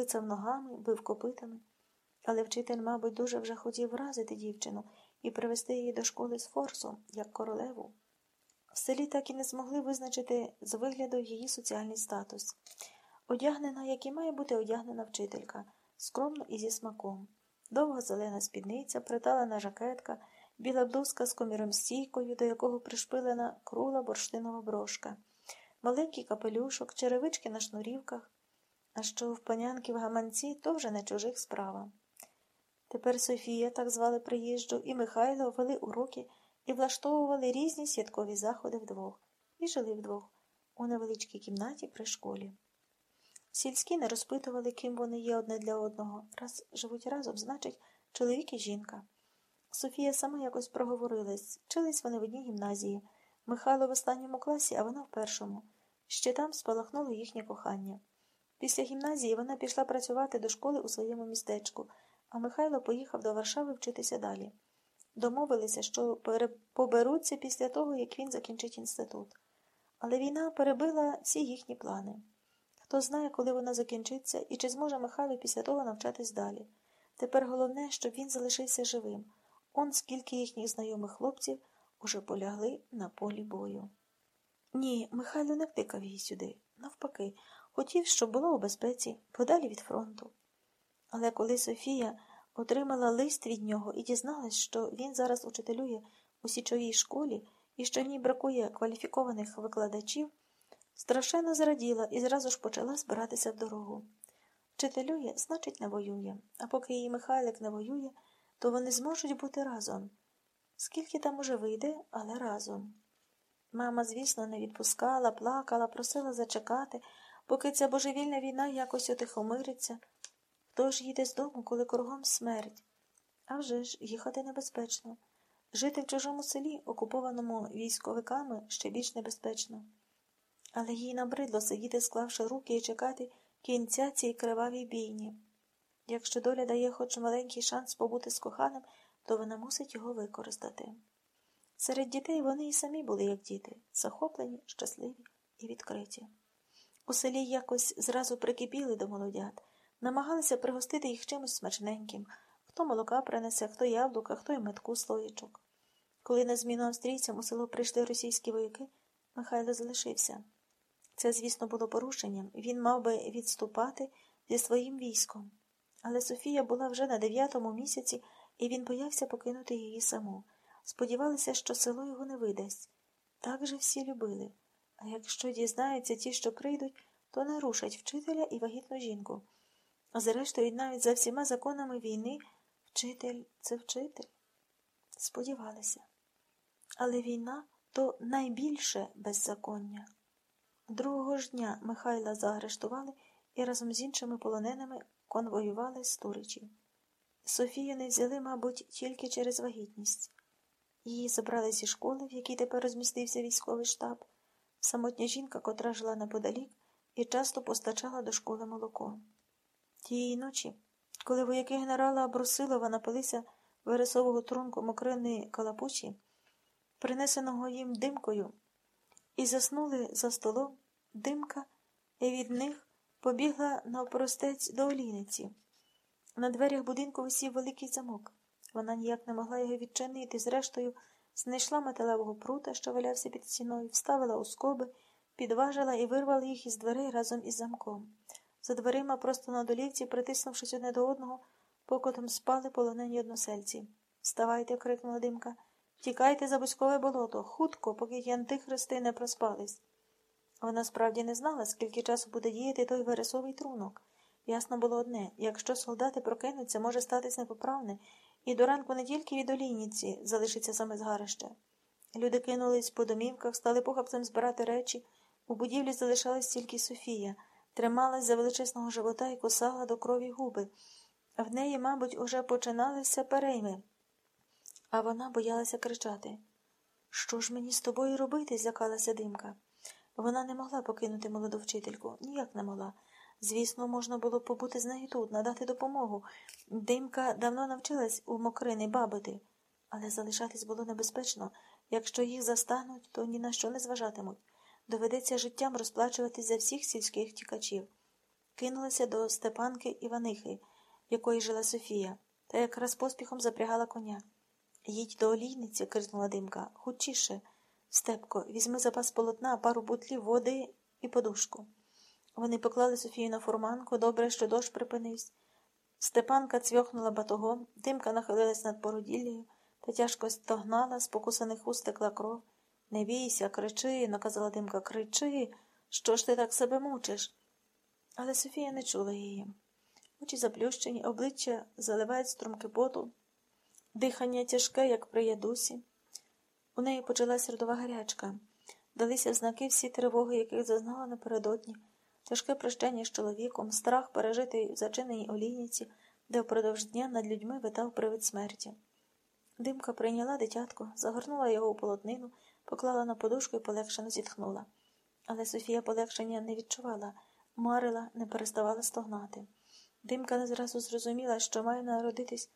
вицав ногами, бив копитами. Але вчитель, мабуть, дуже вже хотів вразити дівчину і привести її до школи з форсом, як королеву. В селі так і не змогли визначити з вигляду її соціальний статус. Одягнена, як і має бути одягнена вчителька, скромно і зі смаком. Довга зелена спідниця, приталена жакетка, біла блузка з коміром стійкою, до якого пришпилена крула бурштинова брошка, маленький капелюшок, черевички на шнурівках, а що в панянки в гаманці, то вже не чужих справа. Тепер Софія, так звали приїжджу, і Михайло вели уроки і влаштовували різні святкові заходи вдвох, і жили вдвох у невеличкій кімнаті при школі. Сільські не розпитували, ким вони є одне для одного. Раз живуть разом, значить, чоловік і жінка. Софія сама якось проговорилась. Вчились вони в одній гімназії. Михайло в останньому класі, а вона в першому. Ще там спалахнуло їхнє кохання. Після гімназії вона пішла працювати до школи у своєму містечку, а Михайло поїхав до Варшави вчитися далі. Домовилися, що поберуться після того, як він закінчить інститут. Але війна перебила всі їхні плани. Хто знає, коли вона закінчиться і чи зможе Михайло після того навчатись далі. Тепер головне, щоб він залишився живим. Он скільки їхніх знайомих хлопців уже полягли на полі бою. Ні, Михайло не втикав її сюди. Навпаки, хотів, щоб було у безпеці, подалі від фронту. Але коли Софія отримала лист від нього і дізналась, що він зараз учителює у січовій школі і що в ній бракує кваліфікованих викладачів, страшенно зраділа і зразу ж почала збиратися в дорогу. Вчителює, значить, не воює, а поки її Михайлик не воює, то вони зможуть бути разом. Скільки там уже вийде, але разом. Мама, звісно, не відпускала, плакала, просила зачекати, поки ця божевільна війна якось отихомириться. Хто ж їде з дому, коли кругом смерть? А вже ж їхати небезпечно. Жити в чужому селі, окупованому військовиками, ще більш небезпечно. Але їй набридло сидіти, склавши руки і чекати кінця цій кривавій бійні. Якщо доля дає хоч маленький шанс побути з коханим, то вона мусить його використати. Серед дітей вони і самі були, як діти, захоплені, щасливі і відкриті. У селі якось зразу прикипіли до молодят, намагалися пригостити їх чимось смачненьким хто молока принесе, хто яблука, хто й метку слоєчок. Коли на зміну австрійцям у село прийшли російські вояки, Михайло залишився. Це, звісно, було порушенням. Він мав би відступати зі своїм військом. Але Софія була вже на дев'ятому місяці, і він боявся покинути її саму. Сподівалися, що село його не видасть. Так же всі любили. А якщо дізнаються ті, що прийдуть, то не рушать вчителя і вагітну жінку. А зрештою, навіть за всіма законами війни, вчитель це вчитель. Сподівалися. Але війна то найбільше беззаконня. Другого ж дня Михайла заарештували і разом з іншими полоненими конвоювали з Туричів. Софію не взяли, мабуть, тільки через вагітність. Її забрали зі школи, в якій тепер розмістився військовий штаб, самотня жінка, котра жила неподалік і часто постачала до школи молоко. Тієї ночі, коли вояки генерала Брусилова напилися вересового трунку мокриної калапучі, принесеного їм димкою, і заснули за столом, димка, і від них побігла навпростець до олійниці. На дверях будинку висів великий замок. Вона ніяк не могла його відчинити, зрештою, знайшла металевого прута, що валявся під стіною, вставила у скоби, підважила і вирвала їх із дверей разом із замком. За дверима, просто на долівці, притиснувшись одне до одного, покотом спали полонені односельці. Вставайте, крикнула димка. Тікайте за бузькове болото, хутко, поки й антихристи не проспались. Вона справді не знала, скільки часу буде діяти той вересовий трунок. Ясно було одне якщо солдати прокинуться, може статись непоправне, і до ранку не тільки від олійниці залишиться саме згарище. Люди кинулись по домівках, стали похапцем збирати речі. У будівлі залишалась тільки Софія, трималась за величезного живота і кусала до крові губи. В неї, мабуть, уже починалися перейми, а вона боялася кричати. Що ж мені з тобою робити? злякалася димка. Вона не могла покинути молоду вчительку, ніяк не могла. Звісно, можна було побути з нею тут, надати допомогу. Димка давно навчилась у мокрини бабити, але залишатись було небезпечно. Якщо їх застануть, то ні на що не зважатимуть. Доведеться життям розплачуватись за всіх сільських тікачів. кинулася до Степанки Іванихи, якої жила Софія, та якраз поспіхом запрягала коня. Їдь до олійниці, крикнула димка. Хутчіше. Степко, візьми запас полотна, пару бутлів води і подушку. Вони поклали Софію на фурманку, добре, що дощ припинився. Степанка цвьохнула батогом, димка нахилилась над породіллею та тяжко стогнала, з покусаних уст текла кров. Не бійся, кричи, наказала димка, кричи, що ж ти так себе мучиш? Але Софія не чула її. Очі заплющені, обличчя заливають струмки поту, дихання тяжке, як при ядусі. У неї почалась родова гарячка. Далися знаки всі тривоги, яких зазнала напередодні, тяжке прощання з чоловіком, страх пережитий в зачиненій олійниці, де впродовж дня над людьми витав привид смерті. Димка прийняла дитятко, загорнула його у полотнину, поклала на подушку і полегшено зітхнула. Але Софія полегшення не відчувала, марила, не переставала стогнати. Димка не зразу зрозуміла, що має народитись